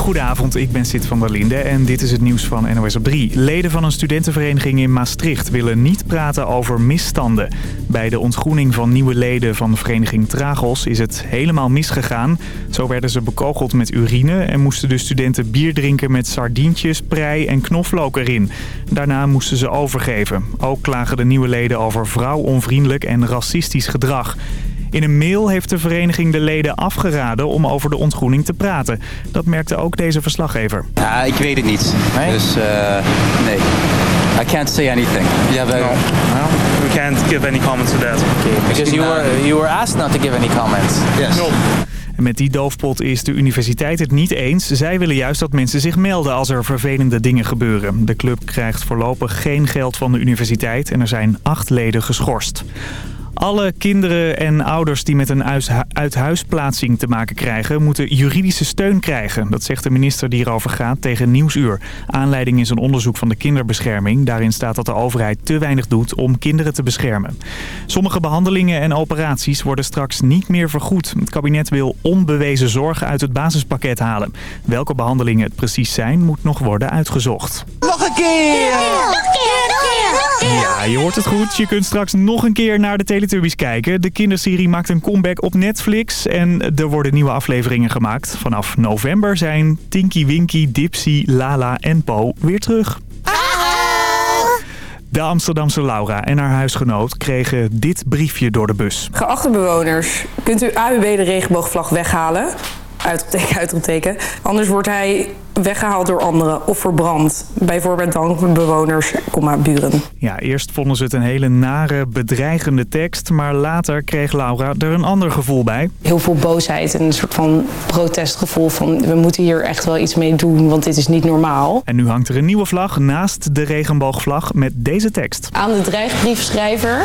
Goedenavond, ik ben Sid van der Linde en dit is het nieuws van NOS op 3. Leden van een studentenvereniging in Maastricht willen niet praten over misstanden. Bij de ontgroening van nieuwe leden van de vereniging Tragos is het helemaal misgegaan. Zo werden ze bekogeld met urine en moesten de studenten bier drinken met sardientjes, prei en knoflook erin. Daarna moesten ze overgeven. Ook klagen de nieuwe leden over vrouwonvriendelijk en racistisch gedrag. In een mail heeft de vereniging de leden afgeraden om over de ontgroening te praten. Dat merkte ook deze verslaggever. Ja, ik weet het niet. Nee? Dus uh, nee. I can't say anything. Yeah, but No. We can't give any comments to that. because you were you were asked not to give any comments. Yes. No. Met die doofpot is de universiteit het niet eens. Zij willen juist dat mensen zich melden als er vervelende dingen gebeuren. De club krijgt voorlopig geen geld van de universiteit en er zijn acht leden geschorst. Alle kinderen en ouders die met een huis- uithuisplaatsing te maken krijgen... moeten juridische steun krijgen. Dat zegt de minister die erover gaat tegen Nieuwsuur. Aanleiding is een onderzoek van de kinderbescherming. Daarin staat dat de overheid te weinig doet om kinderen te beschermen. Sommige behandelingen en operaties worden straks niet meer vergoed. Het kabinet wil onbewezen zorgen uit het basispakket halen. Welke behandelingen het precies zijn, moet nog worden uitgezocht. Nog een keer! Ja, je hoort het goed. Je kunt straks nog een keer naar de Teletubbies kijken. De kinderserie maakt een comeback op Netflix en er worden nieuwe afleveringen gemaakt. Vanaf november zijn Tinky Winky, Dipsy, Lala en Po weer terug. De Amsterdamse Laura en haar huisgenoot kregen dit briefje door de bus. Geachte bewoners, kunt u AUB de regenboogvlag weghalen? Uitroepteken, uitroepteken. Anders wordt hij weggehaald door anderen of verbrand. Bijvoorbeeld dank bewoners, komma, buren. Ja, eerst vonden ze het een hele nare, bedreigende tekst, maar later kreeg Laura er een ander gevoel bij. Heel veel boosheid en een soort van protestgevoel van... we moeten hier echt wel iets mee doen, want dit is niet normaal. En nu hangt er een nieuwe vlag naast de regenboogvlag met deze tekst. Aan de dreigbriefschrijver,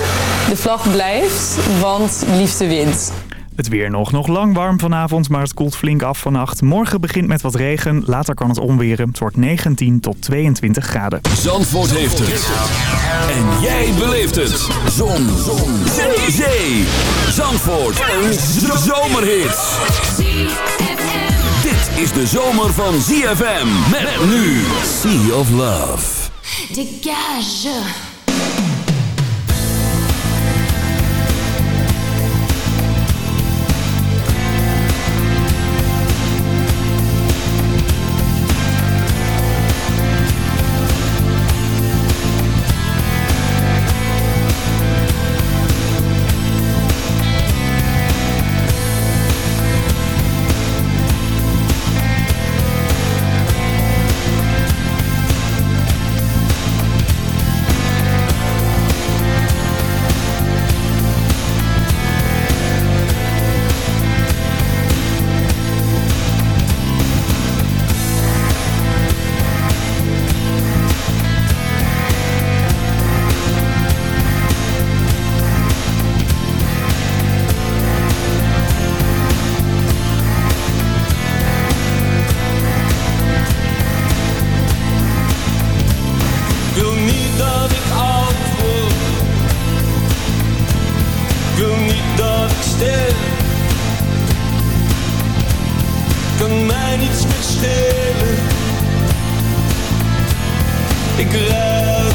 de vlag blijft, want liefde wint. Het weer nog. Nog lang warm vanavond, maar het koelt flink af vannacht. Morgen begint met wat regen, later kan het onweren. Het wordt 19 tot 22 graden. Zandvoort heeft het. En jij beleeft het. Zon. Zon. Zee. Zee. Zandvoort. Een zomerhit. Dit is de zomer van ZFM. Met nu Sea of Love. Dégage mij niets. Ik ruik.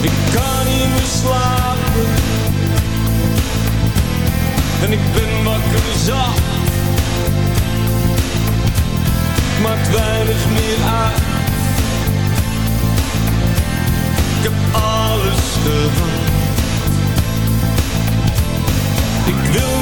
Ik kan niet meer slapen. En ik ben wakker zat. maakt weinig meer uit. Ik heb alles gehad. Ik wil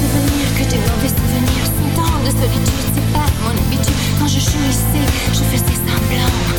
Souvenir, que souvenirs. Cent ans de solitude, c'est pas mon habitude. Quand je jouissais, je faisais semblant.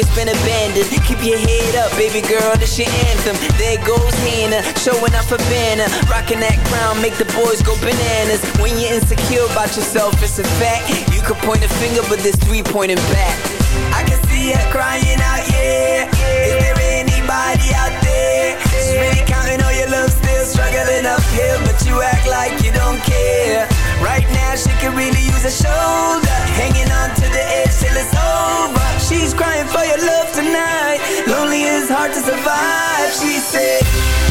Always been abandoned. Keep your head up, baby girl, this your anthem. There goes Hannah, showing off a banner, rocking that crown, make the boys go bananas. When you're insecure about yourself, it's a fact. You could point a finger, but there's three pointing back. I can see her crying out, yeah. Is there anybody out there? She's really counting all your love, still struggling uphill, but you act like you don't care. Right now, she could really use a shoulder, hanging on till it's over. She's crying for your love tonight. Lonely is hard to survive, she said.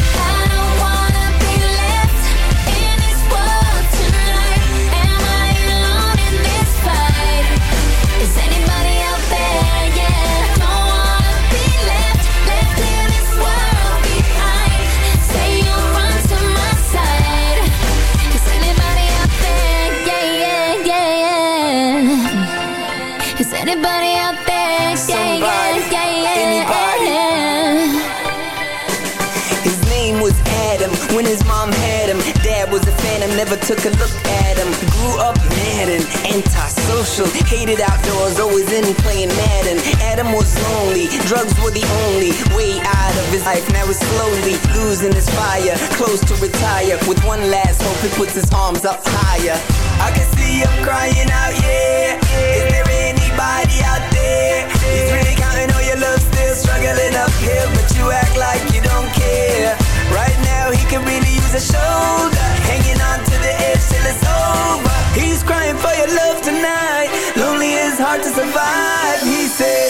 When his mom had him. Dad was a phantom, never took a look at him. Grew up mad and antisocial. Hated outdoors, always in playing Madden. Adam was lonely, drugs were the only way out of his life. Now he's slowly losing his fire, close to retire. With one last hope, he puts his arms up higher. I can see him crying out, yeah. Is there anybody out there? He's really counting all your love, still struggling uphill, but you act like you don't care. Right now, can really use a shoulder, hanging on to the edge till it's over. He's crying for your love tonight. Lonely is hard to survive, he said.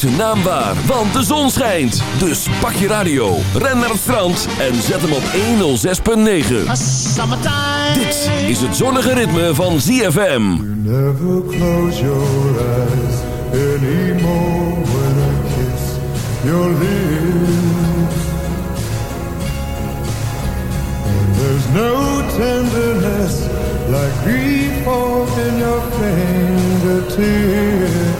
Zijn naam waar, want de zon schijnt. Dus pak je radio, ren naar het strand en zet hem op 106.9. Dit is het zonnige ritme van ZFM. Never close your eyes anymore when I kiss your lips. And there's no tenderness like grief in your fingertips.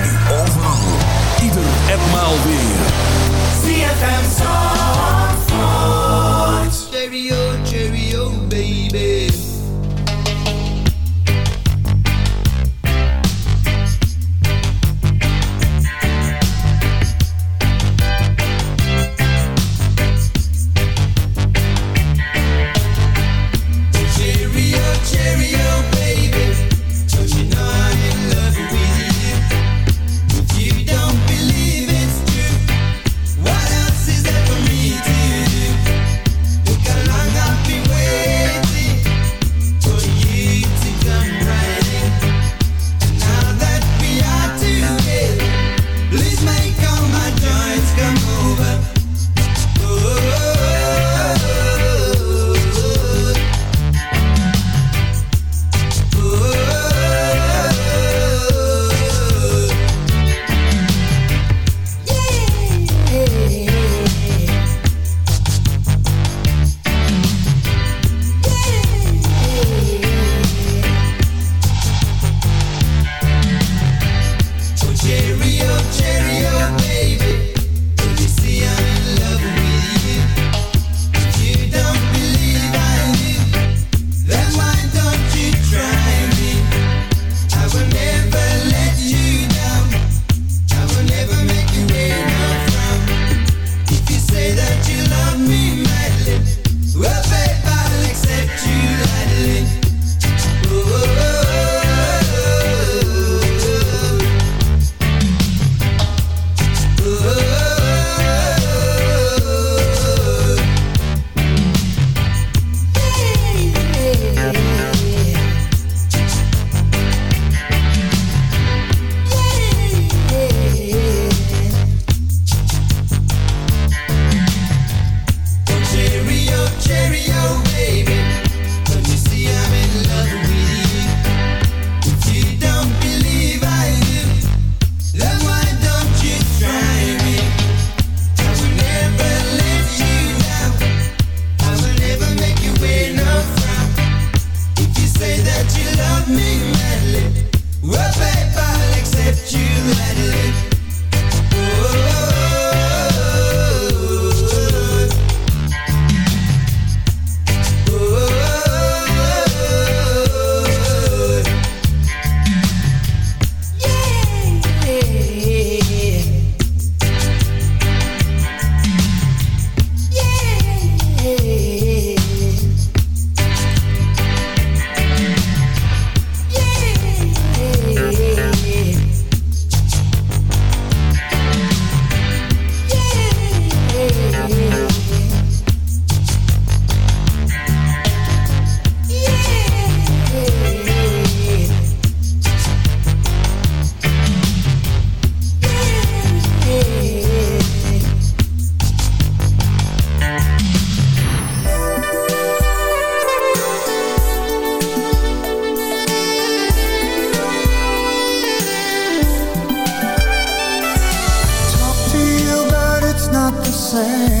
say.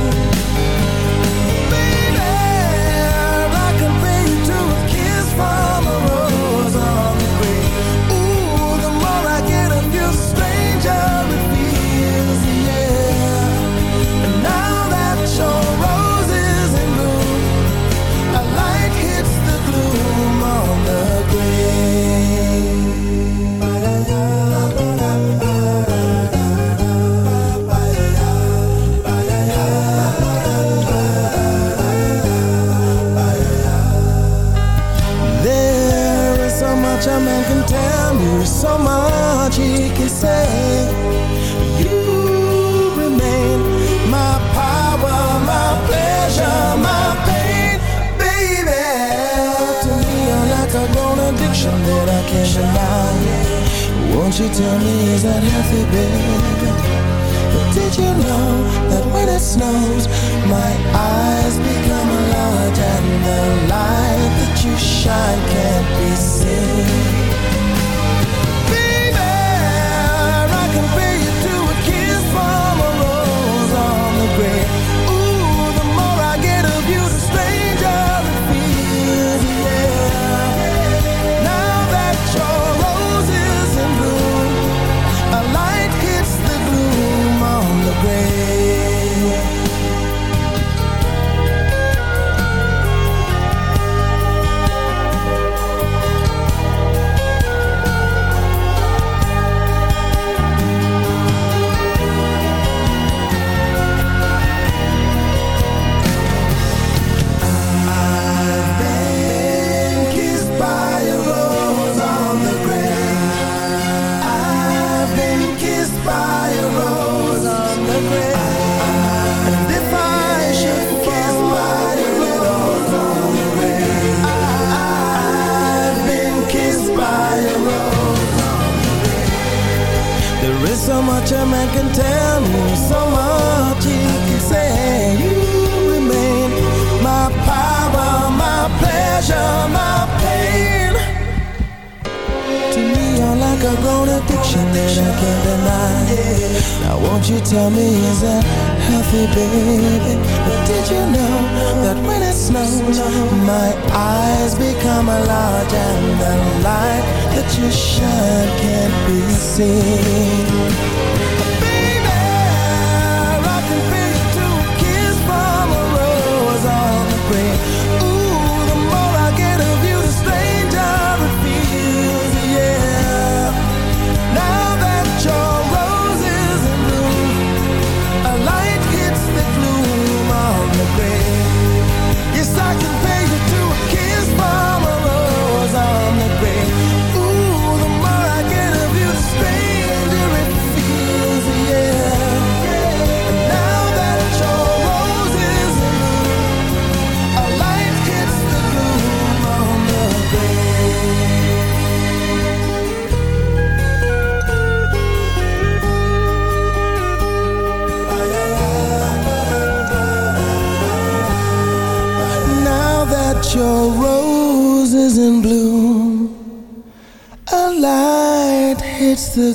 You tell me, is that healthy, babe? But did you know that when it snows, my eyes become a large and the light that you shine can't be seen?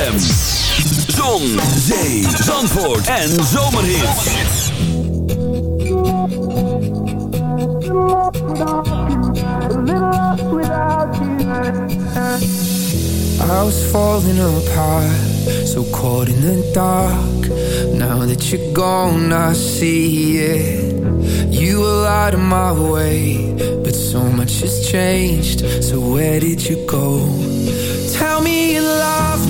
ZFM. Zon, zee, zandvoort en zomerhits. I was falling apart, so caught in the dark. Now that you're gone, I see it. You were out of my way, but so much has changed. So where did you go? Tell me you love me,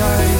tight